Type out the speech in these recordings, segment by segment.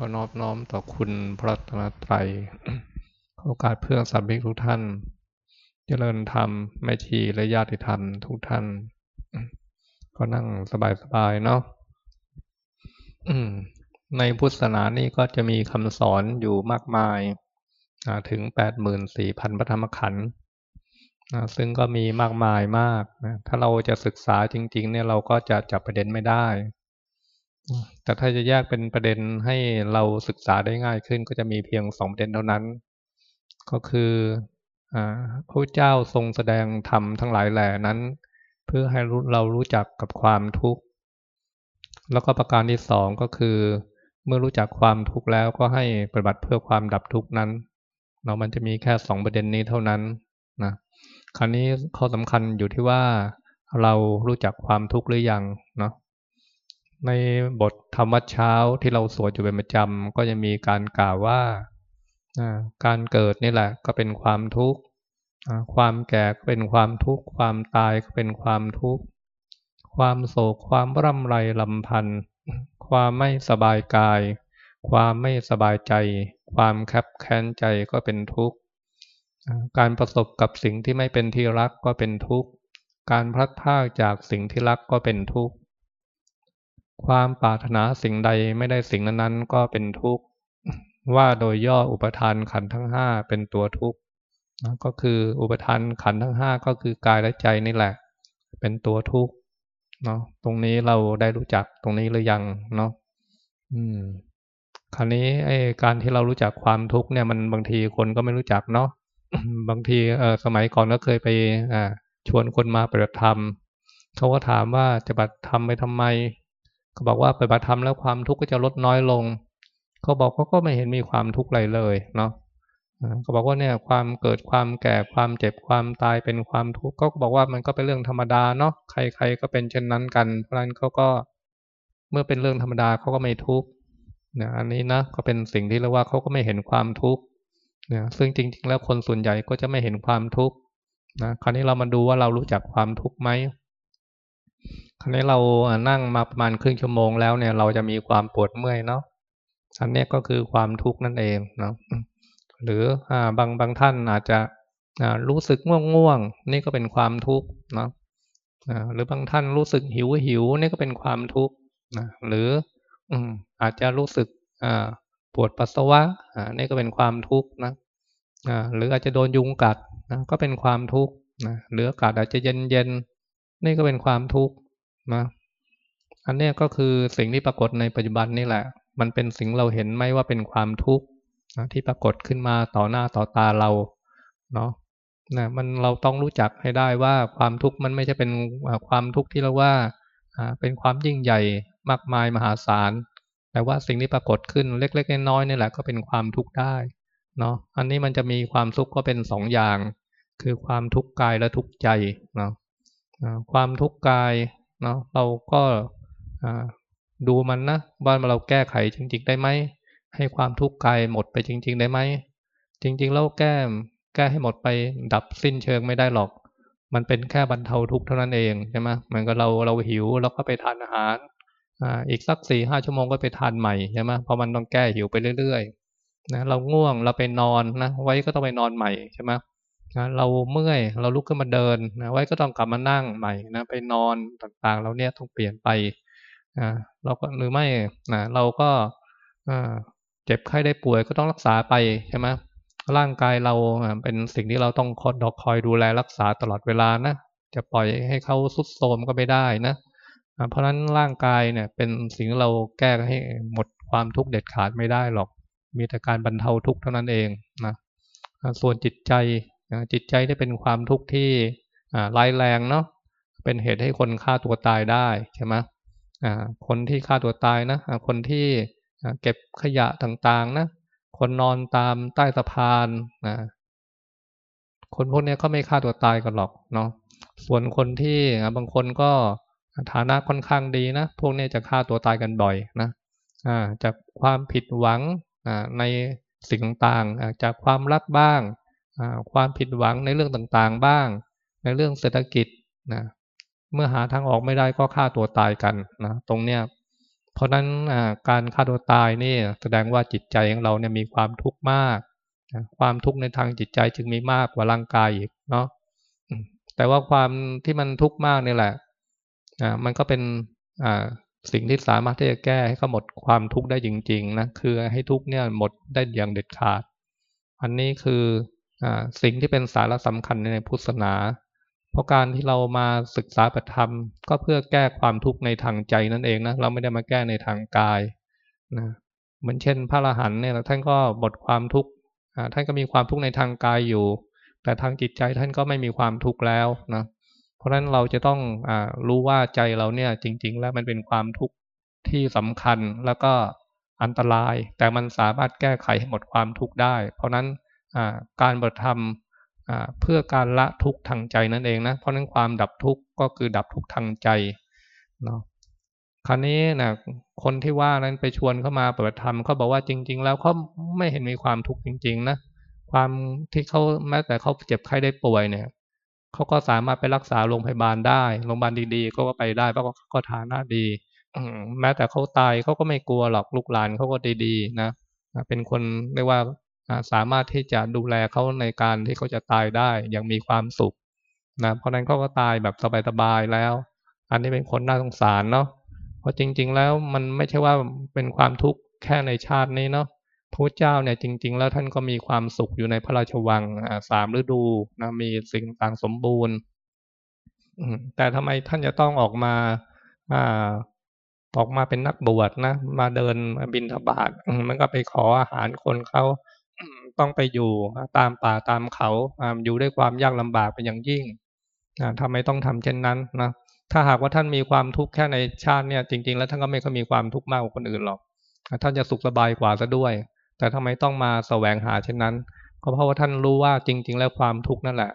ขอนอบน้อมต่อคุณพระตนตรัยโอกาสเพื่อนสัตว์มิกทุกท่าน เจริญธรรมแม่ชีและญาติธรรมทุกท่าน ก็นั่งสบายๆเนาะในพุทธศาสนานี่ก็จะมีคำสอนอยู่มากมายถึงแปดหมื่นสี่พันพระธรรมขันธ์ซึ่งก็มีมากมายมากนะถ้าเราจะศึกษาจริง ๆ เนี่ยเราก็จะจับประเด็นไม่ได้ แต่ถ้าจะแยกเป็นประเด็นให้เราศึกษาได้ง่ายขึ้น ก็จะมีเพียงสองประเด็นเท่านั้น ก็คือพระเจ้าทรงแสดงธรรมทั้งหลายแหล่นั้น เพื่อให้เรารู้จักกับความทุกข์ แล้วก็ประการที่สองก็คือ เมื่อรู้จักความทุกข์แล้วก็ให้ปฏิบัติเพื่อความดับทุกข์นั้นเนาะมันจะมีแค่สองประเด็นนี้เท่านั้นนะคราวนี้ข้อสำคัญอยู่ที่ว่าเรารู้จักความทุกข์หรือยังเนาะ ในบทธรรมวัดเช้าที่เราสวดอยู่เป็นประจำก็จะมีการกล่าวว่าการเกิดนี่แหละ ก็เป็นความทุกข์ความแก่ก็เป็นความทุกข์ความตายก็เป็นความทุกข์ความโศกความร่ำไรลำพันธ์ความไม่สบายกาย ความไม่สบายใจ ความแคบแค้นใจก็เป็นทุกข์การประสบกับสิ่งที่ไม่เป็นที่รักก็เป็นทุกข์การพลัดพรากจากสิ่งที่รักก็เป็นทุกข์ ความปรารถนาสิ่งใดไม่ได้สิ่งนั้นๆ ก็เป็นทุกข์ว่าโดยย่ออุปทานขันทั้งห้าเป็นตัวทุกข์ก็คืออุปทานขันทั้งห้าก็คือกายและใจนี่แหละ เป็นตัวทุกข์เนาะตรงนี้เราได้รู้จักตรงนี้หรือยังเนาะอืม คราวนี้ไอ้การที่เรารู้จักความทุกข์เนี่ยมันบางทีคนก็ไม่รู้จักเนาะบางทีเออสมัยก่อนก็เคยไปอ่าชวนคนมาปฏิบัติธรรมเขาก็ถามว่าจะปฏิบัติธรรมไปทำไม เขาบอกว่าปฏิบัติธรรมแล้วความทุกข์ก็จะลดน้อยลง เขาบอกเขาก็ไม่เห็นมีความทุกข์อะไรเลยเนาะเขาบอกว่าเนี่ยความเกิดความแก่ความเจ็บความตายเป็นความทุกข์ก็บอกว่ามันก็เป็นเรื่องธรรมดาเนาะใครๆก็เป็นเช่นนั้นกัน เพราะนั้นเขาก็เมื่อเป็นเรื่องธรรมดาเขาก็ไม่ทุกข์นะอันนี้นะก็เป็นสิ่งที่เรียกว่าเขาก็ไม่เห็นความทุกข์นะซึ่งจริง ๆ แล้วคนส่วนใหญ่ก็จะไม่เห็นความทุกข์นะคราวนี้เรามาดูว่าเรารู้จักความทุกข์ไหม คราวนี้เรานั่งมาประมาณครึ่งชั่วโมงแล้วเนี่ย เราจะมีความปวดเมื่อยเนาะอันนี้ก็คือความทุกข์นั่นเองเนาะหรืออบางบางท่านอาจจะรู้สึกง่วงง่วงนี่ก็เป็นความทุกข์เนาะหรือบางท่านรู้สึกหิวหิวนี่ก็เป็นความทุกข์นะหรืออาจจะรู้สึกปวดปัสสาวะนี่ก็เป็นความทุกข์นะหรืออาจจะโดนยุงกัดนะก็เป็นความทุกข์นะหรืออากาศอาจจะเย็นเย็น นี่ก็เป็นความทุกข์นะอันนี้ก็คือสิ่งที่ปรากฏในปัจจุบันนี่แหละ มันเป็นสิ่งเราเห็นไหมว่าเป็นความทุกข์ที่ปรากฏขึ้นมาต่อหน้าต่อตาเราเนาะนะมันเราต้องรู้จักให้ได้ว่าความทุกข์มันไม่ใช่เป็นความทุกข์ที่เราว่าเป็นความยิ่งใหญ่มากมายมหาศาล แต่ว่าสิ่งที่ปรากฏขึ้นเล็กๆน้อยๆนี่แหละก็เป็นความทุกข์ได้เนาะอันนี้มันจะมีความทุกข์ก็เป็นสองอย่าง คือความทุกข์กายและทุกข์ใจเนาะ ความทุกข์กายเนาะเราก็ดูมันนะว่าเราแก้ไขจริง ๆ ได้ไหมให้ความทุกข์กายหมดไปจริง ๆ ได้ไหมจริง ๆ แล้วแก้แก้ให้หมดไปดับสิ้นเชิงไม่ได้หรอก มันเป็นแค่บรรเทาทุกข์เท่านั้นเองใช่ไหมเหมือนกับเราเราหิวเราก็ไปทานอาหารอีกสักสี่ห้าชั่วโมงก็ไปทานใหม่ใช่ไหมเพราะมันต้องแก้หิวไปเรื่อยๆนะเราง่วงเราไปนอนนะไว้ก็ต้องไปนอนใหม่ใช่ไหม นะเราเมื่อยเราลุกขึ้นมาเดินนะไว้ก็ต้องกลับมานั่งใหม่นะไปนอนต่างๆ เราเนี่ยต้องเปลี่ยนไปนะเราก็หรือไม่นะเราก็เจ็บไข้ได้ป่วยก็ต้องรักษาไปใช่ไหมร่างกายเราเป็นสิ่งที่เราต้องคอยดอกคอยดูแลรักษาตลอดเวลานะจะปล่อยให้เขาสุดโทมก็ไม่ได้นะเพราะฉะนั้นร่างกายเนี่ยเป็นสิ่งที่เราแก้ให้หมดความทุกข์เด็ดขาดไม่ได้หรอก มีแต่การบรรเทาทุกข์เท่านั้นเองนะส่วนจิตใจ จิตใจที่เป็นความทุกข์ที่ร้ายแรงเนาะเป็นเหตุให้คนฆ่าตัวตายได้ใช่ไหมคนที่ฆ่าตัวตายนะคนที่เก็บขยะต่างๆนะคนนอนตามใต้สะพานนะคนพวกนี้ก็ไม่ฆ่าตัวตายกันหรอกเนาะส่วนคนที่บางคนก็ฐานะค่อนข้างดีนะพวกนี้จะฆ่าตัวตายกันบ่อยนะจากความผิดหวังในสิ่งต่างๆจากความรักบ้าง ความผิดหวังในเรื่องต่างๆบ้าง ในเรื่องเศรษฐกิจนะเมื่อหาทางออกไม่ได้ก็ฆ่าตัวตายกันนะตรงเนี้ยเพราะนั้นการฆ่าตัวตายนี่แสดงว่าจิตใจของเราเนี่ยมีความทุกข์มากความทุกข์ในทางจิตใจจึงมีมากกว่าร่างกายอีกเนาะแต่ว่าความที่มันทุกข์มากนี่แหละมันก็เป็นสิ่งที่สามารถที่จะแก้ให้เขาหมดความทุกข์ได้จริงๆนะคือให้ทุกข์เนี่ยหมดได้อย่างเด็ดขาด อันนี้คืออ สิ่งที่เป็นสาระสำคัญในพุทธศาสนา เพราะการที่เรามาศึกษาปฏิธรรม ก็เพื่อแก้ความทุกข์ในทางใจนั่นเองนะเราไม่ได้มาแก้ในทางกายนะเหมือนเช่น พระอรหันต์เนี่ยท่านก็หมดความทุกข์ท่านก็มีความทุกข์ในทางกายอยู่ แต่ทางจิตใจท่านก็ไม่มีความทุกข์แล้วนะเพราะฉะนั้นเราจะต้องอรู้ว่าใจเราเนี่ยจริง ๆ แล้วมันเป็นความทุกข์ที่สำคัญแล้วก็อันตราย แต่มันสามารถแก้ไขให้หมดความทุกข์ได้ เพราะนั้น การบทธรรมเพื่อการละทุกข์ทางใจนั่นเองนะเพราะนั้นความดับทุกข์ก็คือดับทุกข์ทางใจเนาะคราวนี้นะคนที่ว่านั้นไปชวนเข้ามาปฏิบัติธรรมเขาบอกว่าจริง ๆ แล้วเขาไม่เห็นมีความทุกข์จริง ๆ นะความที่เขาแม้แต่เขาเจ็บไข้ได้ป่วยเนี่ยเขาก็สามารถไปรักษาโรงพยาบาลได้โรงพยาบาลดีๆ ก็ไปได้เพราะก็ฐานะดีแม้แต่เขาตายเขาก็ไม่กลัวหรอกลูกหลานเขาก็ดีๆนะเป็นคนเรียกว่า สามารถที่จะดูแลเขาในการที่เขาจะตายได้อย่างมีความสุขนะเพราะนั้นเขาก็ตายแบบสบายๆแล้ว อันนี้เป็นคนน่าสงสารเนาะเพราะจริง ๆ แล้วมันไม่ใช่ว่าเป็นความทุกข์แค่ในชาตินี้เนาะพระเจ้าเนี่ยจริง ๆ แล้วท่านก็มีความสุขอยู่ในพระราชวังสามฤดูนะมีสิ่งต่างสมบูรณ์แต่ทำไมท่านจะต้องออกมาออกมาเป็นนักบวชนะ มาเดินบินทบาทมันก็ไปขออาหารคนเขา ต้องไปอยู่ตามป่าตามเขาอยู่ด้วยความยากลำบากเป็นอย่างยิ่งทำไมต้องทำเช่นนั้นนะถ้าหากว่าท่านมีความทุกข์แค่ในชาติเนี่ยจริง ๆ แล้วท่านก็ไม่ค่อยมีความทุกข์มากกว่าคนอื่นหรอก ท่านจะสุขสบายกว่าซะด้วย แต่ทำไมต้องมาแสวงหาเช่นนั้น ก็เพราะว่าท่านรู้ว่าจริง ๆ แล้วความทุกข์นั่นแหละ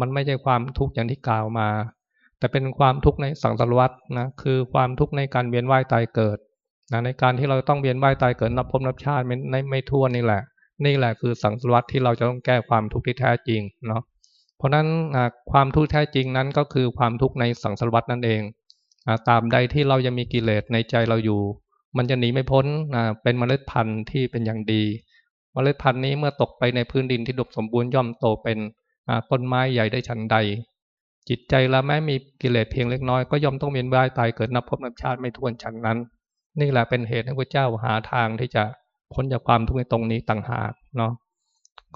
มันไม่ใช่ความทุกข์อย่างที่กล่าวมา แต่เป็นความทุกข์ในสังสารวัฏนะคือความทุกข์ในการเวียนว่ายตายเกิดนะในการที่เราต้องเวียนว่ายตายเกิดนับพบนับชาติไม่ไม่ทั่วนี่แหละ นี่แหละคือสังสารวัฏที่เราจะต้องแก้ความทุกข์ที่แท้จริงเนาะเพราะนั้นความทุกข์แท้จริงนั้นก็คือความทุกข์ในสังสารวัฏนั่นเองตามใดที่เรายังมีกิเลสในใจเราอยู่ มันจะหนีไม่พ้นเป็นเมล็ดพันธุ์ที่เป็นอย่างดีเมล็ดพันธุ์นี้เมื่อตกไปในพื้นดินที่ดกสมบูรณ์ย่อมโตเป็นต้นไม้ใหญ่ได้ชันใด จิตใจเราแม้มีกิเลสเพียงเล็กน้อยก็ย่อมต้องเวียนว่ายตายเกิดนับพบนับชาติไม่ทวนฉันนั้น นี่แหละเป็นเหตุให้พระเจ้าหาทางที่จะ พ้นจากความทุกข์ในตรงนี้ต่างหากเนาะ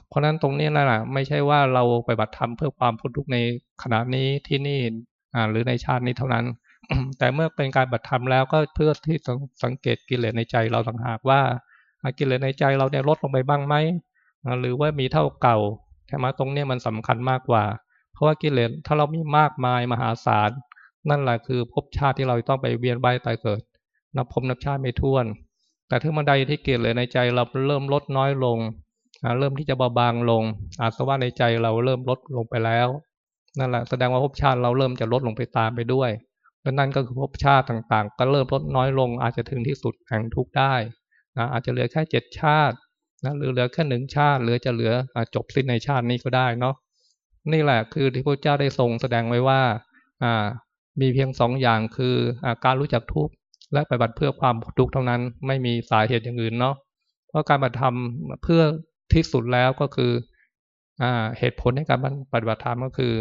เพราะนั้นตรงนี้นั่นแหละไม่ใช่ว่าเราไปบัตรธรรมเพื่อความพ้นทุกข์ในขณะนี้ที่นี่อ่าหรือในชาตินี้เท่านั้น แต่เมื่อเป็นการบัตรธรรมแล้วก็เพื่อที่สังเกตกิเลสในใจเราต่างหากว่ากิเลสในใจเราเนี่ยลดลงไปบ้างไหมหรือว่ามีเท่าเก่าใช่ไหมตรงนี้มันสำคัญมากกว่า เพราะว่ากิเลสถ้าเรามีมากมายมหาศาลนั่นแหละคือภพชาติที่เราต้องไปเวียนว่ายตายเกิดนับภพนับชาติไม่ท้วน แต่ถ้ามันใดที่เกิดเลยในใจเราเริ่มลดน้อยลง เริ่มที่จะเบาบางลง อาสวะในใจเราเริ่มลดลงไปแล้ว นั่นแหละแสดงว่าภพชาติเราเริ่มจะลดลงไปตามไปด้วยและนั่นก็คือภพชาติต่างๆ ก็เริ่มลดน้อยลง อาจจะถึงที่สุดแห่งทุกได้นะอาจจะเหลือแค่เจ็ดชาตินะหรือเหลือแค่หนึ่งชาติ หรือจะเหลือจบสิ้นในชาตินี้ก็ได้เนาะนี่แหละคือที่พระเจ้าได้ทรงแสดงไว้ว่า มีเพียงสองอย่างคืออการรู้จักทุก และปฏิบัติเพื่อความทุกข์เท่านั้นไม่มีสาเหตุอย่างอื่นเนาะเพราะการปฏิบัติธรรมเพื่อที่สุดแล้วก็คืออ่าเหตุผลในการปฏิบัติธรรมก็คือ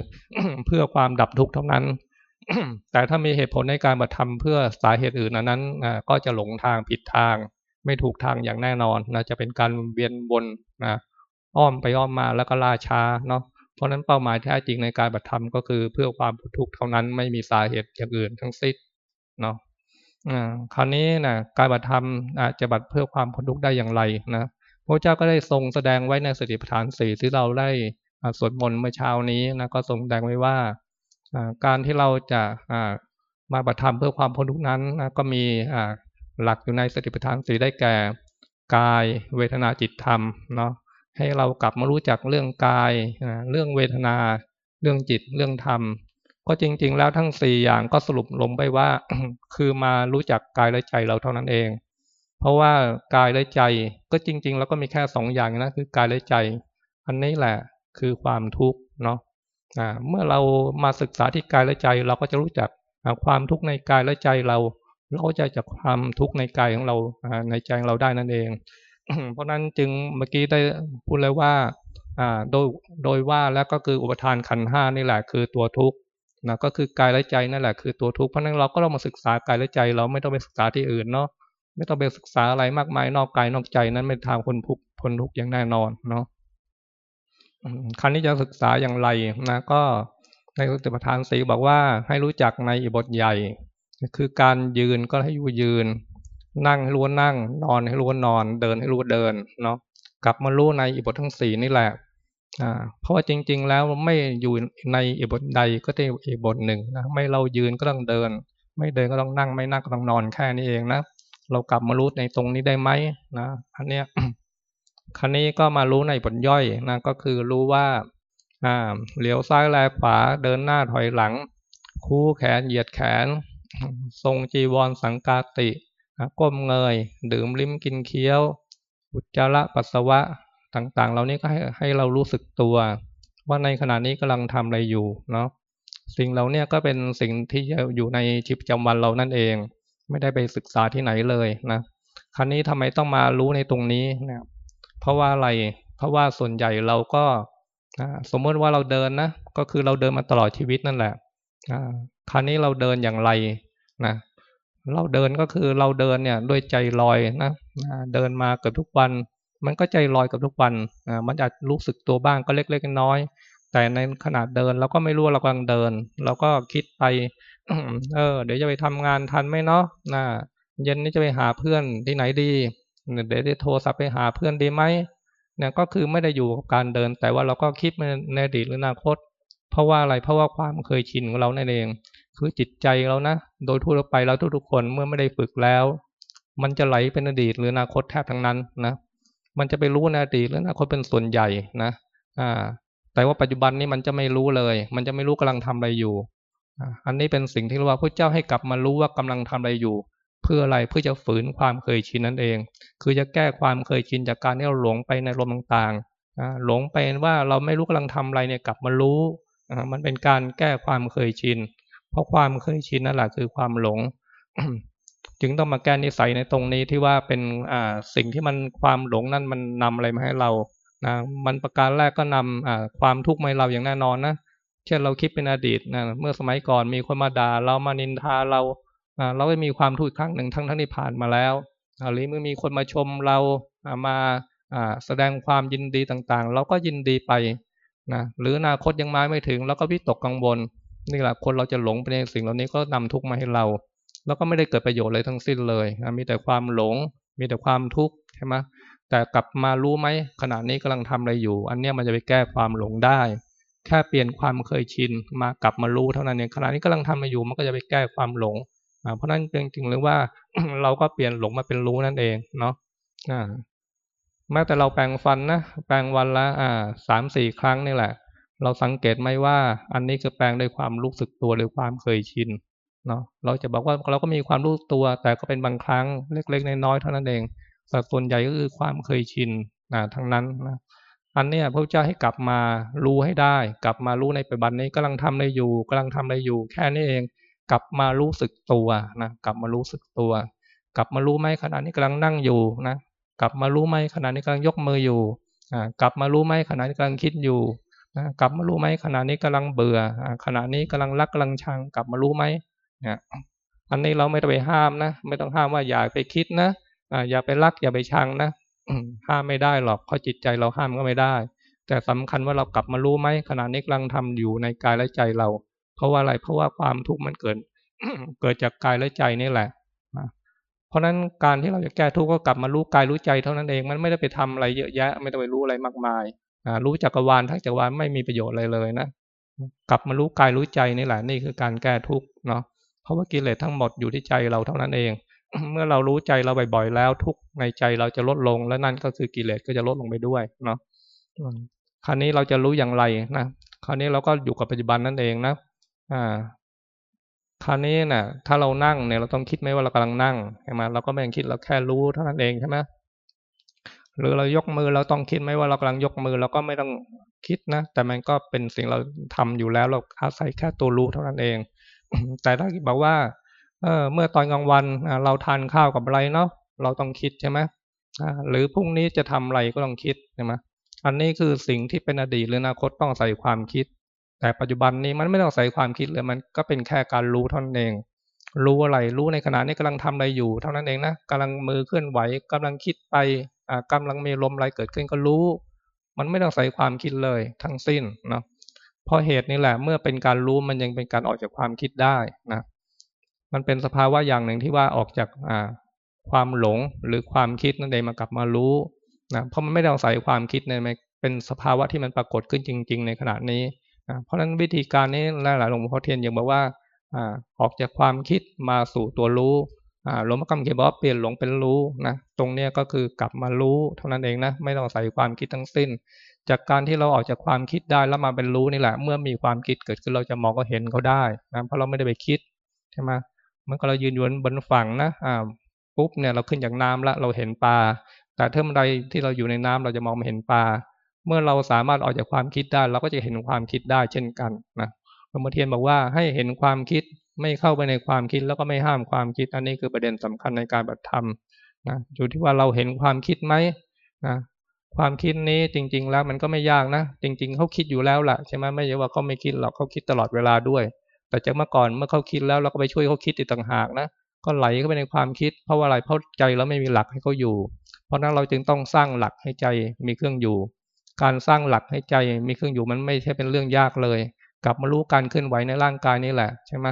เพื่อความดับทุกข์เท่านั้นแต่ถ้ามีเหตุผลในการปฏิบัติธรรมเพื่อสาเหตุอื่นนั้นอ่าก็จะหลงทางผิดทาง ไม่ถูกทางอย่างแน่นอนนะจะเป็นการเวียนวนนะอ้อมไปอ้อมมาแล้วก็ล่าช้าเนาะเพราะนั้นเป้าหมายแท้จริงในการปฏิบัติธรรมก็คือเพื่อความทุกข์เท่านั้นไม่มีสาเหตุอย่างอื่นทั้งสิ้นเนาะ คราวนี้นะการบัตรธรรมจะบัตรเพื่อความพ้นทุกข์ได้อย่างไรนะพระเจ้าก็ได้ทรงแสดงไว้ในสติปัฏฐานสี่ที่เราได้สวดมนต์เมื่อเช้านี้นะก็ทรงแสดงไว้ว่าการที่เราจะมาบัตรธรรมเพื่อความพ้นทุกข์นั้นนะก็มีหลักอยู่ในสติปัฏฐานสี่ได้แก่ กายเวทนาจิตธรรมเนาะให้เรากลับมารู้จักเรื่องกายเรื่องเวทนา เรื่องจิตเรื่องธรรม ก็จริง ๆ แล้วทั้งสี่อย่างก็สรุปลงไปว่า คือมารู้จักกายและใจเราเท่านั้นเอง เพราะว่ากายและใจก็จริง ๆ แล้วก็มีแค่สองอย่างนะคือกายและใจ อันนี้แหละคือความทุกข์เนาะอ่าเมื่อเรามาศึกษาที่กายและใจเราก็จะรู้จักความทุกข์ในกายและใจเรา เราก็จะจากความทุกข์ในกายของเราในใจของเราได้นั่นเอง เพราะนั้นจึงเมื่อกี้ได้พูดเลยว่าโดยโดยว่าแล้วก็คืออุปทานขันห้านี่แหละคือตัวทุกข์ นะก็คือกายและใจนั่นแหละคือตัวทุกข์เพราะนั้นเราก็ต้องมาศึกษากายและใจ เราไม่ต้องไปศึกษาที่อื่นเนาะไม่ต้องไปศึกษาอะไรมากมายนอกกายนอกใจนั้นไม่ทางคนทุกคนทุกอย่างแน่นอนเนาะครั้นี้จะศึกษาอย่างไรนะก็ในสติปัฏฐานสีบอกว่าให้รู้จักในอิบทใหญ่ คือการยืนก็ให้อยู่ยืน นั่งให้รู้นั่ง นอนให้รู้นอน เดินให้รู้เดินเนาะกลับมารู้ในอิบททั้งสี่นี่แหละ เพราะว่าจริง ๆ แล้วไม่อยู่ในอิบทใดก็ได้อิบทหนึ่งนะไม่เรายืนก็ต้องเดิน ไม่เดินก็ต้องนั่ง ไม่นั่งก็ต้องนอนแค่นี้เองนะเรากลับมารู้ในตรงนี้ได้ไหมนะอันเนี้ยคันนี้ก็มารู้ในผลย่อยนะก็คือรู้ว่าอ่าเหลียวซ้ายแลขวาเดินหน้าถอยหลัง คู่แขนเหยียดแขน ทรงจีวรสังกาติก้มเงย ดื่มลิ้มกินเคี้ยว อุจจาระปัสสาวะ ต่างๆเหล่านี้ก็ให้ให้เรารู้สึกตัว ว่าในขณะนี้กำลังทำอะไรอยู่เนาะสิ่งเหล่านี้ก็เป็นสิ่งที่อยู่ในชีวิตประจำวันเรานั่นเอง ไม่ได้ไปศึกษาที่ไหนเลยนะครั้นี้ทำไมต้องมารู้ในตรงนี้นะเพราะว่าอะไรเพราะว่าส่วนใหญ่เราก็สมมติว่าเราเดินนะก็คือเราเดินมาตลอดชีวิตนั่นแหละคราวนี้เราเดินอย่างไรนะเราเดินก็คือเราเดินเนี่ยด้วยใจลอยนะเดินมาเกือบทุกวัน มันก็ใจลอยกับทุกวันมันอาจรู้สึกตัวบ้างก็เล็กๆน้อยแต่ในขนาดเดินเราก็ไม่รู้เรากำลังเดิน เราก็คิดไป เออ เดี๋ยวจะไปทำงานทันไหมเนาะนะเย็นนี้จะไปหาเพื่อนที่ไหนดี เดี๋ยวจะโทรศัพท์ไปหาเพื่อนดีไหมเนี่ยก็คือไม่ได้อยู่กับการเดิน แต่ว่าเราก็คิดในอดีตหรืออนาคต เพราะว่าอะไรเพราะว่าความเคยชินของเรานั่นเอง คือจิตใจเรานะโดยทั่วไปเราทุกๆคนเมื่อไม่ได้ฝึกแล้ว มันจะไหลเป็นอดีตหรืออนาคตแทบทั้งนั้นนะ มันจะไปรู้ในอดีตหรืออนาคตเป็นส่วนใหญ่นะอ่าแต่ว่าปัจจุบันนี้มันจะไม่รู้เลย มันจะไม่รู้กำลังทำอะไรอยู่ อันนี้เป็นสิ่งที่เราว่าพระเจ้าให้กลับมารู้ว่ากำลังทำอะไรอยู่ เพื่ออะไรเพื่อจะฝืนความเคยชินนั่นเอง คือจะแก้ความเคยชินจากการที่เราหลงไปในลมต่างๆหลงไปว่าเราไม่รู้กำลังทำอะไรเนี่ยกลับมารู้มันเป็นการแก้ความเคยชิน เพราะความเคยชินนั่นแหละคือความหลง จึงต้องมาแก้นิสัยในตรงนี้ที่ว่าเป็นอ่าสิ่งที่มันความหลงนั่นมันนำอะไรมาให้เรานะมันประการแรกก็นำอ่าความทุกข์มาให้เราอย่างแน่นอนนะเช่นเราคิดเป็นอดีตนะเมื่อสมัยก่อนมีคนมาด่าเรามานินทาเราเราไม่มีความทุกข์ครั้งหนึ่งทั้งทั้งที่ผ่านมาแล้วหรือเมื่อมีคนมาชมเรามาแสดงความยินดีต่างๆ เราก็ยินดีไปนะหรืออนาคตยังมาไม่ถึงเราก็วิตกกังวลนี่แหละคนเราจะหลงไปในสิ่งเหล่านี้ก็นำทุกข์มาให้เรา แล้วก็ไม่ได้เกิดประโยชน์เลยทั้งสิ้นเลยมีแต่ความหลง มีแต่ความทุกข์ใช่ไหมแต่กลับมารู้ไหมขณะนี้กำลังทำอะไรอยู่ อันนี้มันจะไปแก้ความหลงได้ แค่เปลี่ยนความเคยชินมากลับมารู้เท่านั้นเองขณะนี้กำลังทำมาอยู่มันก็จะไปแก้ความหลงเพราะนั้นจริงๆเลยว่าเราก็เปลี่ยนหลงมาเป็นรู้นั่นเองเนาะแม้แต่เราแปลงฟันนะแปลงวันละอ่าสามสี่ครั้งนี่แหละ เราสังเกตไหมว่า อันนี้คือแปลงด้วยความรู้สึกตัวหรือความเคยชิน เนาะเราจะบอกว่าเราก็มีความรู้ตัว แต่ก็เป็นบางครั้งเล็ก ๆ น้อยๆเท่านั้นเองแต่ส่วนใหญ่ก็คือความเคยชินนะทั้งนั้นนะอันเนี้ยพระเจ้าให้กลับมารู้ให้ได้ กลับมารู้ในปัจจุบันนี้กำลังทำอะไรอยู่กำลังทำอะไรอยู่ แค่นี้เองกลับมารู้สึกตัวนะกลับมารู้สึกตัว กลับมารู้ไหมขณะนี้กำลังนั่งอยู่นะกลับมารู้ไหมขณะนี้กำลังยกมืออยู่อกลับมารู้ไหมขณะนี้กำลังคิดอยู่นะกลับมารู้ไหมขณะนี้กำลังเบื่อขณะนี้กำลังรักกำลังชัง กลับมารู้ไหม นี่ยอันนี้เราไม่ต้องไปห้ามนะไม่ต้องห้ามว่าอย่าไปคิดนะอย่าไปรักอย่าไปชังนะห้ามไม่ได้หรอกเพราะจิตใจเราห้ามก็ไม่ได้ แต่สำคัญว่าเรากลับมารู้ไหมขณะนี้กำลังทำอยู่ในกายและใจเรา เพราะว่าอะไรเพราะว่าความทุกข์มันเกิดเกิดจากกายและใจนี่แหละเพราะนั้นการที่เราจะแก้ทุกข์ก็กลับมารู้กายรู้ใจเท่านั้นเองมันไม่ได้ไปทำอะไรเยอะแยะ ไม่ต้องไปรู้อะไรมากมายรู้จักรวาลทั้งจักรวาลไม่มีประโยชน์อะไรเลยนะกลับมารู้กายรู้ใจนี่แหละนี่คือการแก้ทุกข์เนาะ เพราะว่ากิเลสทั้งหมดอยู่ที่ใจเราเท่านั้นเอง เมื่อเรารู้ใจเราบ่อยๆแล้ว ทุกในใจเราจะลดลง และนั่นก็คือกิเลสก็จะลดลงไปด้วยเนาะคราวนี้เราจะรู้อย่างไรนะคราวนี้เราก็อยู่กับปัจจุบันนั่นเองนะอ่าคราวนี้นะ่ะ ถ้าเรานั่งเนี่ยเราต้องคิดไหมว่าเรากำลังนั่งใช่ไหมเราก็ไม่ต้องคิดเราแค่รู้เท่านั้นเองใช่ไหมหรือเรายกมือเราต้องคิดไหมว่าเรากำลังยกมือเราก็ไม่ต้องคิดนะ แต่มันก็เป็นสิ่งเราทำอยู่แล้วเราอาศัยแค่ตัวรู้เท่านั้นเอง แต่ถ้าบอกว่าเออเมื่อตอนกลางวันเราทานข้าวกับอะไรเนาะเราต้องคิดใช่ไหมหรือพรุ่งนี้จะทำอะไรก็ต้องคิดใช่ไหมอันนี้คือสิ่งที่เป็นอดีตหรืออนาคตต้องใส่ความคิด แต่ปัจจุบันนี้มันไม่ต้องใส่ความคิดเลยมันก็เป็นแค่การรู้เท่านั้นเอง รู้อะไรรู้ในขณะนี้กำลังทำอะไรอยู่ เท่านั้นเองนะกำลังมือเคลื่อนไหวกำลังคิดไปกำลังมีลมอะไรเกิดขึ้นก็รู้ มันไม่ต้องใส่ความคิดเลยทั้งสิ้นเนาะ เพราะเหตุนี้แหละเมื่อเป็นการรู้มันยังเป็นการออกจากความคิดได้นะมันเป็นสภาวะอย่างหนึ่งที่ว่าออกจากความหลงหรือความคิดนั่นเองมากลับมารู้นะเพราะมันไม่ได้อาศัยความคิดในเป็นสภาวะที่มันปรากฏขึ้นจริง ๆ ในขณะนี้นะเพราะฉะนั้นวิธีการนี้หลายหลวงพ่อเทียนยังบอกว่าออกจากความคิดมาสู่ตัวรู้หลวงพ่อกำเขียนบอกว่าเปลี่ยนหลงเป็นรู้นะตรงเนี้ก็คือกลับมารู้เท่านั้นเองนะไม่ต้องใส่ความคิดทั้งสิ้น จากการที่เราออกจากความคิดได้แล้วมาเป็นรู้นี่แหละ เมื่อมีความคิดเกิดขึ้นเราจะมองก็เห็นเขาได้นะเพราะเราไม่ได้ไปคิดใช่ไหมเมื่อเรายืนอยู่บนฝั่งนะอ่าปุ๊บเนี่ยเราขึ้นจากน้ำแล้วเราเห็นปลาแต่เท่าใดที่เราอยู่ในน้ำเราจะมองไม่เห็นปลาเมื่อเราสามารถออกจากความคิดได้ เราก็จะเห็นความคิดได้เช่นกันนะหลวงพ่อเทียนบอกว่าให้เห็นความคิดไม่เข้าไปในความคิดแล้วก็ไม่ห้ามความคิด อันนี้คือประเด็นสำคัญในการปฏิธรรมนะอยู่ที่ว่าเราเห็นความคิดไหมนะ ความคิดนี้จริง ๆ แล้วมันก็ไม่ยากนะ จริง ๆเขาคิดอยู่แล้วแหละใช่ไหมไม่ใช่ว่าเขาไม่คิดหรอกเขาคิดตลอดเวลาด้วย แต่จากเมื่อก่อนเมื่อเขาคิดแล้วเราก็ไปช่วยเขาคิดอีกต่างหากนะก็ไหลเข้าไปในความคิด เพราะว่าอะไรเพราะใจเราไม่มีหลักให้เขาอยู่ เพราะนั้นเราจึงต้องสร้างหลักให้ใจมีเครื่องอยู่ การสร้างหลักให้ใจมีเครื่องอยู่มันไม่ใช่เป็นเรื่องยากเลย กลับมารู้การเคลื่อนไหวในร่างกายนี่แหละใช่ไหม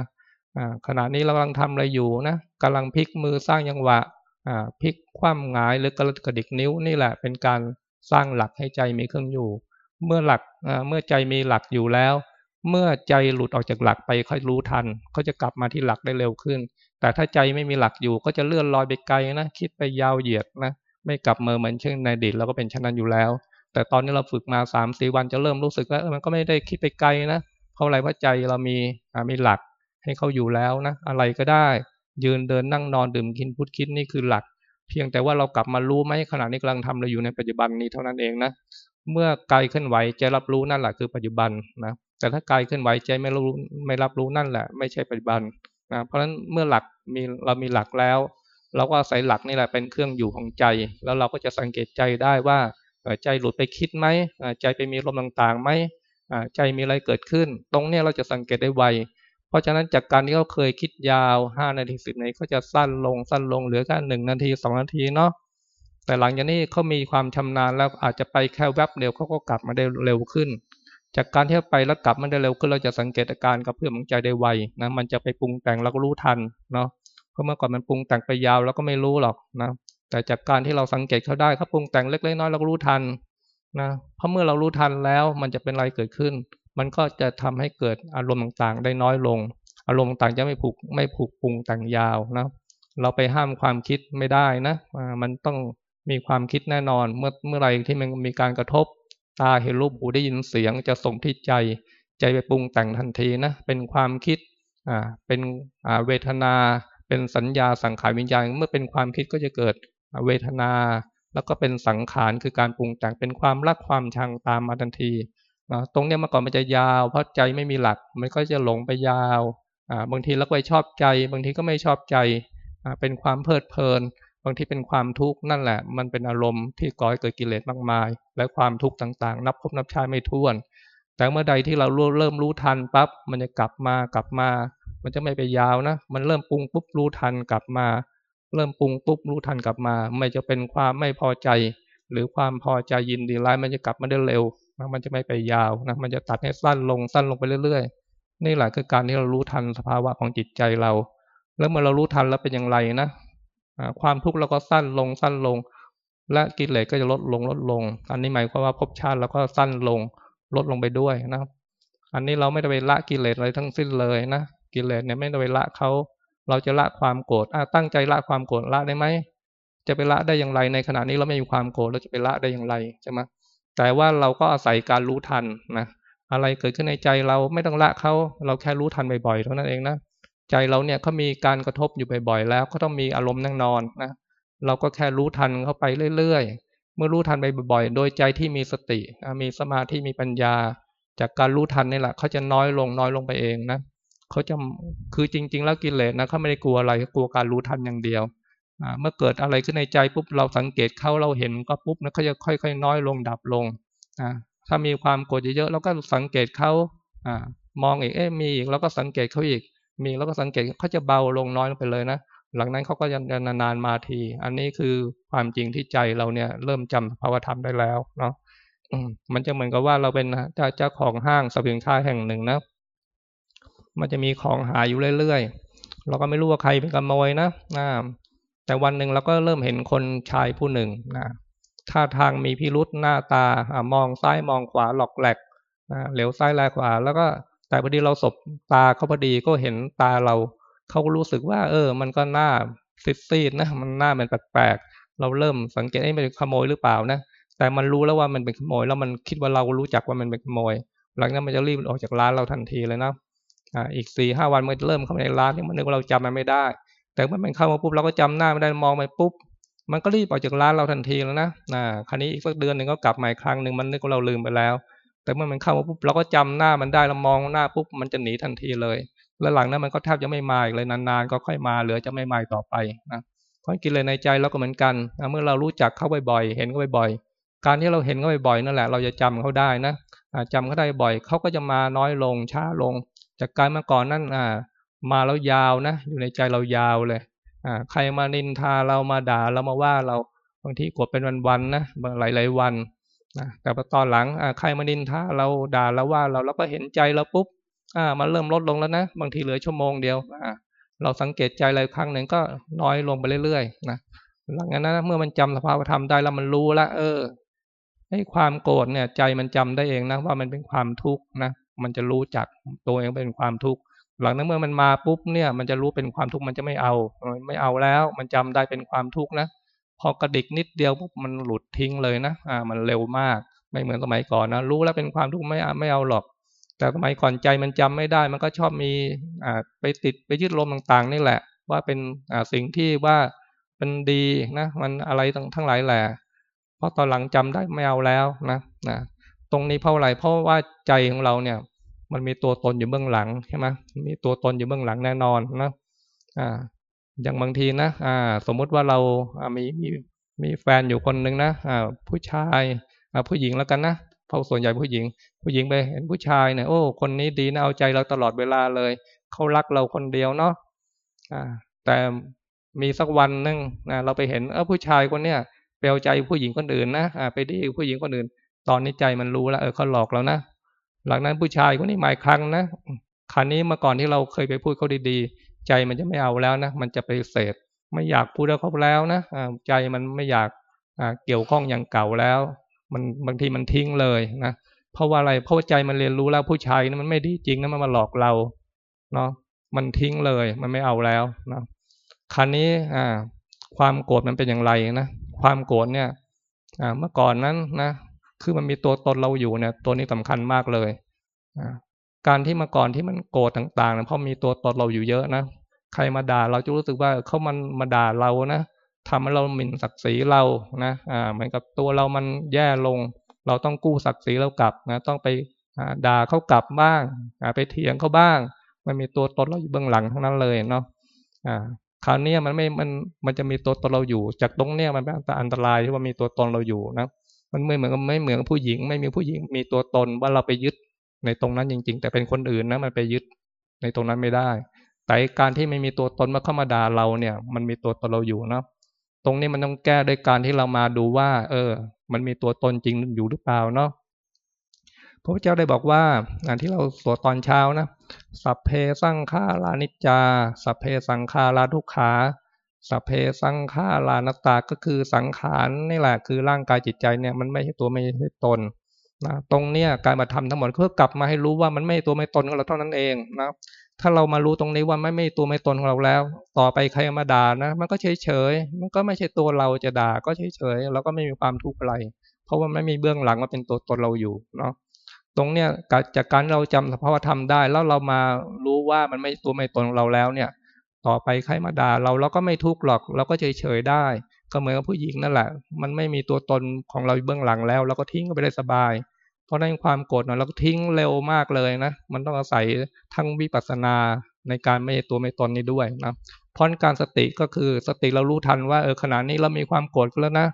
ขณะนี้เรากำลังทำอะไรอยู่นะกำลังพลิกมือสร้างยังหวะพลิกคว่ำหงายหรือกระดิกนิ้วนี่แหละเป็นการ สร้างหลักให้ใจมีเครื่องอยู่ เมื่อหลักเมื่อใจมีหลักอยู่แล้ว เมื่อใจหลุดออกจากหลักไปค่อยรู้ทันเขาจะกลับมาที่หลักได้เร็วขึ้น แต่ถ้าใจไม่มีหลักอยู่ก็จะเลื่อนลอยไปไกลนะคิดไปยาวเหยียดนะไม่กลับมือเหมือนเช่นในดิตเราก็เป็นเช่นนั้นอยู่แล้ว แต่ตอนนี้เราฝึกมาสามสี่วันจะเริ่มรู้สึกว่ามันก็ไม่ได้คิดไปไกลนะเพราะอะไรเพราะใจเรามีมีหลักให้เขาอยู่แล้วนะอะไรก็ได้ ยืนเดินนั่งนอนดื่มกินพูดคิดนี่คือหลัก เพียงแต่ว่าเรากลับมารู้ไหมขณะนี้กำลังทำเราอยู่ในปัจจุบันนี้เท่านั้นเองนะเมื่อกายเคลื่อนไหวใจรับรู้นั่นแหละคือปัจจุบันนะแต่ถ้ากายเคลื่อนไหวใจไม่รู้ไม่รับรู้นั่นแหละ ไม่ใช่ปัจจุบันนะเพราะฉะนั้นเมื่อหลักมีเรามีหลักแล้ว เราก็อาศัยหลักนี่แหละเป็นเครื่องอยู่ของใจ แล้วเราก็จะสังเกตใจได้ว่าใจหลุดไปคิดไหมใจไปมีลมต่างๆไหมใจมีอะไรเกิดขึ้น ตรงนี้เราจะสังเกตได้ไว เพราะฉะนั้นจากการที่เขาเคยคิดยาวห้านาทีสิบนาทีเขาจะสั้นลงสั้นลงเหลือแค่หนึ่งนาทีสองนาทีเนาะแต่หลังจากนี้เขามีความชำนาญแล้วอาจจะไปแค่แวบเดียวเขาก็กลับมาได้เร็วขึ้น จากการที่ไปแล้วกลับมันได้เร็วขึ้นเราจะสังเกตอาการกับเพื่อนของใจได้ไวนะมันจะไปปรุงแต่งเราก็รู้ทันเนาะเพราะเมื่อก่อนมันปรุงแต่งไปยาวเราก็ไม่รู้หรอกนะแต่จากการที่เราสังเกตเขาได้เขาปรุงแต่งเล็กๆน้อยเราก็รู้ทันนะเพราะเมื่อเรารู้ทันแล้วมันจะเป็นอะไรเกิดขึ้นมันก็จะทำให้เกิดอารมณ์ต่างๆ ได้น้อยลง อารมณ์ต่างจะไม่ผูกไม่ผูกปรุงแต่งยาวนะเราไปห้ามความคิดไม่ได้นะมันต้องมีความคิดแน่นอน เมื่อเมื่อไรที่มันมีการกระทบ ตาเห็นรูปหูได้ยินเสียง จะส่งที่ใจใจไปปรุงแต่งทันทีนะเป็นความคิดอ่าเป็นอ่าเวทนา เป็นสัญญาสังขารวิญญาณเมื่อเป็นความคิดก็จะเกิดเวทนา แล้วก็เป็นสังขารคือการปรุงแต่งเป็นความรักความชังตามมาทันที นะตรงเนี้เมื่อก่อนมันจะยาว เพราะใจไม่มีหลัก มันก็จะหลงไปยาวอ่าบางทีแล้วไปชอบใจ บางทีก็ไม่ชอบใจอ่าเป็นความเพลิดเพลิน บางทีเป็นความทุกข์นั่นแหละ มันเป็นอารมณ์ที่ก่อให้เกิดกิเลสมากมาย และความทุกข์ต่างๆ นับพบนับชาไม่ถ้วน แต่เมื่อใดที่เราเริ่มรู้ทันปั๊บมันจะกลับมากลับมา มันจะไม่ไปยาวนะ มันเริ่มปรุงปุ๊บรู้ทันกลับมา เริ่มปรุงปุ๊บรู้ทันกลับมา ไม่จะเป็นความไม่พอใจ หรือความพอใจยินดีร้ายมันจะกลับมาได้เร็ว มันจะไม่ไปยาวนะมันจะตัดให้สั้นลงสั้นลงไปเรื่อยๆ นี่แหละคือการที่เรารู้ทันสภาวะของจิตใจเรา แล้วเมื่อเรารู้ทันแล้วเป็นอย่างไรนะความทุกข์เราก็สั้นลงสั้นลง และกิเลสก็จะลดลงลดลง อันนี้หมายความว่าภพชาติเราก็สั้นลงลดลงไปด้วยนะอันนี้เราไม่ได้ไปละกิเลสอะไรทั้งสิ้นเลยนะกิเลสเนี่ยไม่ได้ไปละเขาเราจะละความโกรธตั้งใจละความโกรธละได้ไหมจะไปละได้อย่างไรในขณะนี้เราไม่มีความโกรธเราจะไปละได้อย่างไรใช่ไหม แต่ว่าเราก็อาศัยการรู้ทันนะอะไรเกิดขึ้นในใจเราไม่ต้องละเขาเราแค่รู้ทันบ่อยๆเท่านั้นเองนะใจเราเนี่ยเขามีการกระทบอยู่บ่อยๆ แล้วก็ต้องมีอารมณ์นั่งนอนนะเราก็แค่รู้ทันเข้าไปเรื่อยๆ เมื่อรู้ทันไปบ่อยๆ โดยใจที่มีสติมีสมาธิมีปัญญา จากการรู้ทันนี่แหละเขาจะน้อยลงน้อยลงไปเองนะเขาจะคือจริง ๆ แล้วกิเลสนะเขาไม่ได้กลัวอะไรกลัวการรู้ทันอย่างเดียว เมื่อเกิดอะไรขึ้นในใจปุ๊บเราสังเกตเขาเราเห็นก็ปุ๊บนะเขาจะค่อย ๆ น้อยลงดับลงถ้ามีความโกรธเยอะๆเราก็สังเกตเขามองอีกเอ๊ะมีอีกเราก็สังเกตเขาอีก มีแล้วก็สังเกตเขาจะเบาลงน้อยลงไปเลยนะหลังนั้นเขาก็จะนานๆมาที อันนี้คือความจริงที่ใจเราเนี่ย เริ่มจำภาวธรรมได้แล้วเนาะมันจะเหมือนกับว่าเราเป็นเจ้าของห้างสปินค้าแห่งหนึ่งนะ มันจะมีของหายอยู่เรื่อยๆ เราก็ไม่รู้ว่าใครเป็นขโมยนะนะ แต่วันหนึ่งเราก็เริ่มเห็นคนชายผู้หนึ่งนะท่าทางมีพิรุษหน้าตามองซ้ายมองขวาหลอกแหลกนะเหลวซ้ายแลขวา แล้วก็แต่พอดีเราสบตาเขาพอดีก็เห็นตาเราเขาก็รู้สึกว่า เออ มันก็หน้าซีดนะมันหน้ามันแปลกๆเราเริ่มสังเกตไอ้เป็นขโมยหรือเปล่านะแต่มันรู้แล้วว่ามันเป็นขโมย แล้วมันคิดว่าเรารู้จักว่ามันเป็นขโมย หลังนั้นมันจะรีบออกจากร้านเราทันทีเลยนะอ่าอีกสี่ห้าวันมันเริ่มเข้ามาในร้านนี่มันนึกว่าเราจำมันไม่ได้ แต่เมื่อมันเข้ามาปุ๊บเราก็จำหน้าไม่ได้มองไปปุ๊บ มันก็รีบออกจากร้านเราทันทีแล้วนะอ่าคราวนี้อีกสักเดือนหนึ่งก็กลับมาอีกครั้งหนึ่งมันนึกว่าเราลืมไปแล้ว แต่เมื่อมันเข้ามาปุ๊บเราก็จำหน้ามันได้เรามองหน้าปุ๊บมันจะหนีทันทีเลย แล้วหลังนั้นมันก็แทบจะไม่มาอีกเลยนานๆ ก็ค่อยมาเหลือจะไม่มาต่อไปนะเพราะกิเลสในใจเราก็เหมือนกันเมื่อเรารู้จักเขาบ่อยๆ เห็นเขาบ่อยๆ การที่เราเห็นเขาบ่อยๆนั่นแหละ เราจะจำเขาได้นะจำเขาได้บ่อยเขาก็จะมาน้อยลงช้าลง จากการเมื่อก่อนนั่น มาแล้วยาวนะ อยู่ในใจเรายาวเลยใครมานินทาเรามาด่าเรามาว่าเราบางทีกดเป็นวันๆนะบางหลายๆวันนะแต่ตอนหลังใครมานินทาเราด่าเราว่าเราเราก็เห็นใจเราปุ๊บอ่ามันเริ่มลดลงแล้วนะบางทีเหลือชั่วโมงเดียวอ่าเราสังเกตใจอะไรครั้งหนึ่งก็น้อยลงไปเรื่อยๆนะหลังจากนั้นเมื่อมันจำสภาวธรรมได้แล้วมันรู้ละเออไอ้ความโกรธเนี่ย ใจมันจำได้เองนะว่ามันเป็นความทุกข์นะมันจะรู้จักตัวเองเป็นความทุกข์ หลังนั้นเมื่อมันมาปุ๊บเนี่ย มันจะรู้เป็นความทุกข์มันจะไม่เอาไม่เอาแล้ว มันจำได้เป็นความทุกข์นะพอกระดิกนิดเดียวปุ๊บมันหลุดทิ้งเลยนะอ่า มันเร็วมาก ไม่เหมือนสมัยก่อนนะรู้แล้วเป็นความทุกข์ไม่ไม่เอาหรอก แต่สมัยก่อนใจมันจำไม่ได้ มันก็ชอบมีอ่าไปติดไปยึดลมต่างๆ นี่แหละ ว่าเป็นอ่าสิ่งที่ว่าเป็นดีนะ มันอะไรทั้งหลายแหละเพราะตอนหลังจำได้ไม่เอาแล้วนะนะตรงนี้เพราะอะไรเพราะว่าใจของเราเนี่ย มันมีตัวตนอยู่เบื้องหลังใช่ไหมมีตัวตนอยู่เบื้องหลังแน่นอนนะอ่าอย่างบางทีนะอ่า สมมุติว่าเรามีมีมีแฟนอยู่คนหนึ่งนะอ่า ผู้ชายอ่าผู้หญิงแล้วกันนะเพราะส่วนใหญ่ผู้หญิง ผู้หญิงไปเห็นผู้ชายเนี่ยโอ้คนนี้ดีนะเอาใจเราตลอดเวลาเลยเขารักเราคนเดียวเนาะอ่า แต่มีสักวันหนึ่งนะเราไปเห็นเออผู้ชายคนเนี้ยเปลวใจผู้หญิงคนอื่นนะอ่าไปดีผู้หญิงคนอื่น ตอนนี้ใจมันรู้แล้วเออเขาหลอกเรานะ หลังนั้นผู้ชายคนนี้หมายครั้งนะครั้นี้เมื่อก่อนที่เราเคยไปพูดเขาดีๆ ใจมันจะไม่เอาแล้วนะมันจะไปเสดไม่อยากพูดแล้วเขาแล้วนะใจมันไม่อยากเกี่ยวข้องอย่างเก่าแล้ว มันบางทีมันทิ้งเลยนะเพราะว่าอะไรเพราะใจมันเรียนรู้แล้วผู้ชายนะมันไม่ดีจริงนะมันมาหลอกเราเนาะมันทิ้งเลยมันไม่เอาแล้วนะครั้นี้อ่าความโกรธมันเป็นอย่างไรนะความโกรธเนี่ยอ่าเมื่อก่อนนั้นนะ คือมันมีตัวตนเราอยู่เนี่ย ตัวนี้สำคัญมากเลยอการที่เมื่อก่อนที่มันโกรธต่างๆเนะเพราะมีตัวตนเราอยู่เยอะนะใครมาด่าเราจะรู้สึกว่าเขามันมาด่าเรานะทำให้เราหมิ่นศักดิ์ศรีเรานะอ่าเหมือนกับตัวเรามันแย่ลง เราต้องกู้ศักดิ์ศรีเรากลับนะต้องไปด่าเขากลับบ้างไปเถียงเขาบ้าง มันมีตัวตนเราอยู่เบื้องหลังทั้งนั้นเลยเนาะอ่าคราวนี้มันไม่มันมันจะมีตัวตนเราอยู่ จากตรงเนี้ยมันเป็นอันตรายที่ว่ามีตัวตนเราอยู่นะ มันไม่เหมือนไม่เหมือนผู้หญิง ไม่มีผู้หญิงมีตัวตนว่าเราไปยึดในตรงนั้นจริง ๆ แต่เป็นคนอื่นนะมันไปยึดในตรงนั้นไม่ได้ แต่การที่ไม่มีตัวตนมาเข้ามาด่าเราเนี่ย มันมีตัวตนเราอยู่เนาะตรงนี้มันต้องแก้ด้วยการที่เรามาดูว่า เออ มันมีตัวตนจริงอยู่หรือเปล่าเนาะพระพุทธเจ้าได้บอกว่าอ่านที่เราสวดตอนเช้านะสัพเพสังขารานิจจา สัพเพสังขาราทุกขา สัพเพสังขารานัตตาก็คือสังขารนี่แหละคือร่างกายจิตใจเนี่ยมันไม่ใช่ตัวไม่ใช่ตนนะตรงเนี้ยการมาทำทั้งหมดเพื่อกลับมาให้รู้ว่ามันไม่ตัวไม่ตนของเราเท่านั้นเองนะถ้าเรามารู้ตรงนี้ว่าไม่ไม่ตัวไม่ตนของเราแล้ว ต่อไปใครมาด่านะมันก็เฉยเฉยมันก็ไม่ใช่ตัวเราจะด่าก็เฉยเฉยเราก็ไม่มีความทุกข์อะไร เพราะว่าไม่มีเบื้องหลังว่าเป็นตัวตนเราอยู่เนาะตรงเนี้ยจากการเราจำสภาวธรรมได้ แล้วเรามารู้ว่ามันไม่ตัวไม่ตนของเราแล้วเนี่ย ต่อไปใครมาด่าเราเราก็ไม่ทุกข์หรอก เราก็เฉยเฉยได้ ก็เหมือนกับผู้หญิงนั่นแหละ มันไม่มีตัวตนของเราเบื้องหลังแล้ว เราก็ทิ้งก็ไปได้สบาย เพราะในความโกรธเราก็ทิ้งเร็วมากเลยนะ มันต้องอาศัยทั้งวิปัสสนาในการไม่ตัวไม่ตนนี้ด้วยนะเพราะการสติก็คือสติเรารู้ทันว่าเออขณะนี้เรามีความโกรธแล้วนะ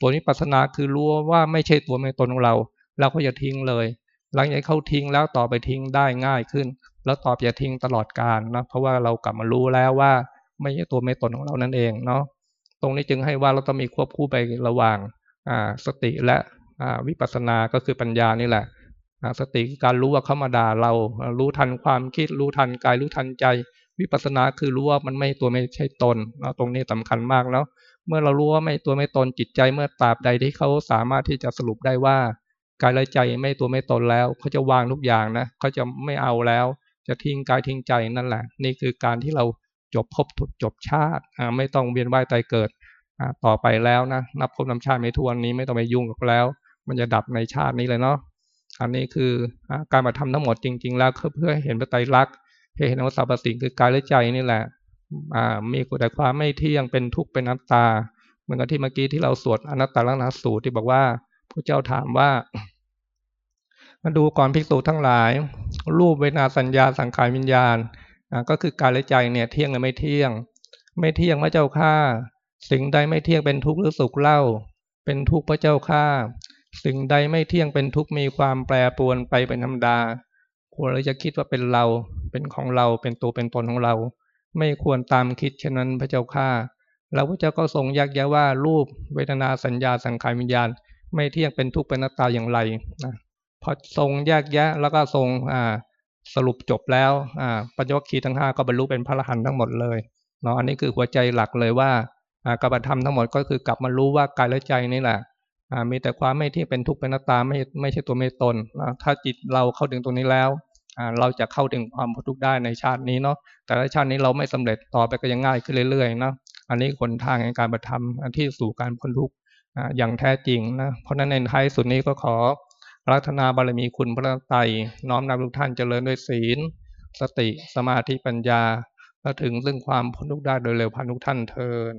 ตัวนี้ปัสนาคือรู้ว่าไม่ใช่ตัวไม่ตนของเรา เราก็จะทิ้งเลย หลังจากเขาทิ้งแล้วต่อไปทิ้งได้ง่ายขึ้น แล้วตอบอย่าทิ้งตลอดการนะเพราะว่าเรากลับมารู้แล้วว่า ไม่ใช่ตัวไม่ตนของเรานั่นเองเนาะตรงนี้จึงให้ว่าเราต้องมีควบคู่ไประหว่างสติและวิปัสสนาก็คือปัญญานี่แหละสติการรู้ว่าเขามาด่าเรา รู้ทันความคิด รู้ทันกาย รู้ทันใจ วิปัสสนาคือรู้ว่ามันไม่ตัวไม่ใช่ตนตรงนี้สำคัญมากแล้วเมื่อเรารู้ว่าไม่ตัวไม่ตนจิตใจเมื่อตราบใดที่เขาสามารถที่จะสรุปได้ว่ากายและใจไม่ตัวไม่ตนแล้วเขาจะวางทุกอย่างนะเขาจะไม่เอาแล้ว จะทิ้งกายทิ้งใจนั่นแหละ นี่คือการที่เราจบภพจบชาติไม่ต้องเวียนว่ายตายเกิดต่อไปแล้วนะนับภพนำชาติไม่ทวนนี้ไม่ต้องไปยุ่งกับแล้ว มันจะดับในชาตินี้เลยเนาะอันนี้คือการมาทำทั้งหมดจริง ๆ แล้วเพื่อเห็นพระไตรลักษ์เห็นว่าสรรพสิ่งคือกายและใจนี่แหละมีแต่ความไม่เที่ยงเป็นทุกข์เป็นนัตตาเหมือนกับที่เมื่อกี้ที่เราสวดอนัตตลักษณสูตรที่บอกว่าพระเจ้าถามว่า มาดูก่อนภิกษุทั้งหลาย รูปเวนาสัญญาสังขารวิญญาณก็คือกายและใจเนี่ยเที่ยงหรือไม่เที่ยง ไม่เที่ยงพระเจ้าข้าสิ่งใดไม่เที่ยงเป็นทุกข์หรือสุขเล่า เป็นทุกข์พระเจ้าข้าสิ่งใดไม่เที่ยงเป็นทุกข์มีความแปรปรวนไปเป็นธรรมดา ควรเราจะคิดว่าเป็นเราเป็นของเราเป็นตัวเป็นตนของเรา ไม่ควรตามคิดเช่นนั้นพระเจ้าข้าแล้วพระเจ้าก็ทรงยักแย้ว่ารูปเวทนาสัญญาสังขารวิญญาณ ไม่เที่ยงเป็นทุกข์เป็นนัตตาอย่างไรนะ พอทรงแยกแยะ แล้วก็ทรงอ่าสรุปจบแล้วอ่าปัญญวัคคีย์ทั้งห้าก็บรรลุเป็นพระอรหันต์ทั้งหมดเลยเนาะอันนี้คือหัวใจหลักเลยว่าการปฏิธรรมทั้งหมดก็คือกลับมารู้ว่ากายและใจนี่แหละมีแต่ความไม่ที่เป็นทุกข์เป็นนัตตาไม่ไม่ใช่ตัวไม่ตนถ้าจิตเราเข้าถึงตรงนี้แล้วเราจะเข้าถึงความพ้นทุกข์ได้ในชาตินี้เนาะแต่ในชาตินี้เราไม่สำเร็จต่อไปก็ยังง่ายขึ้นเรื่อยๆเนาะอันนี้คนทางในการปฏิธรรมที่สู่การพ้นทุกข์อย่างแท้จริงนะเพราะนั้นในท้ายสุดนี้ก็ขอ รัตนาบารมีคุณพระไตรน้อมนำทุกท่านเจริญด้วยศีล สติสมาธิปัญญาและถึงซึ่งความพ้นทุกข์ได้โดยเร็วพันทุกท่านเทิน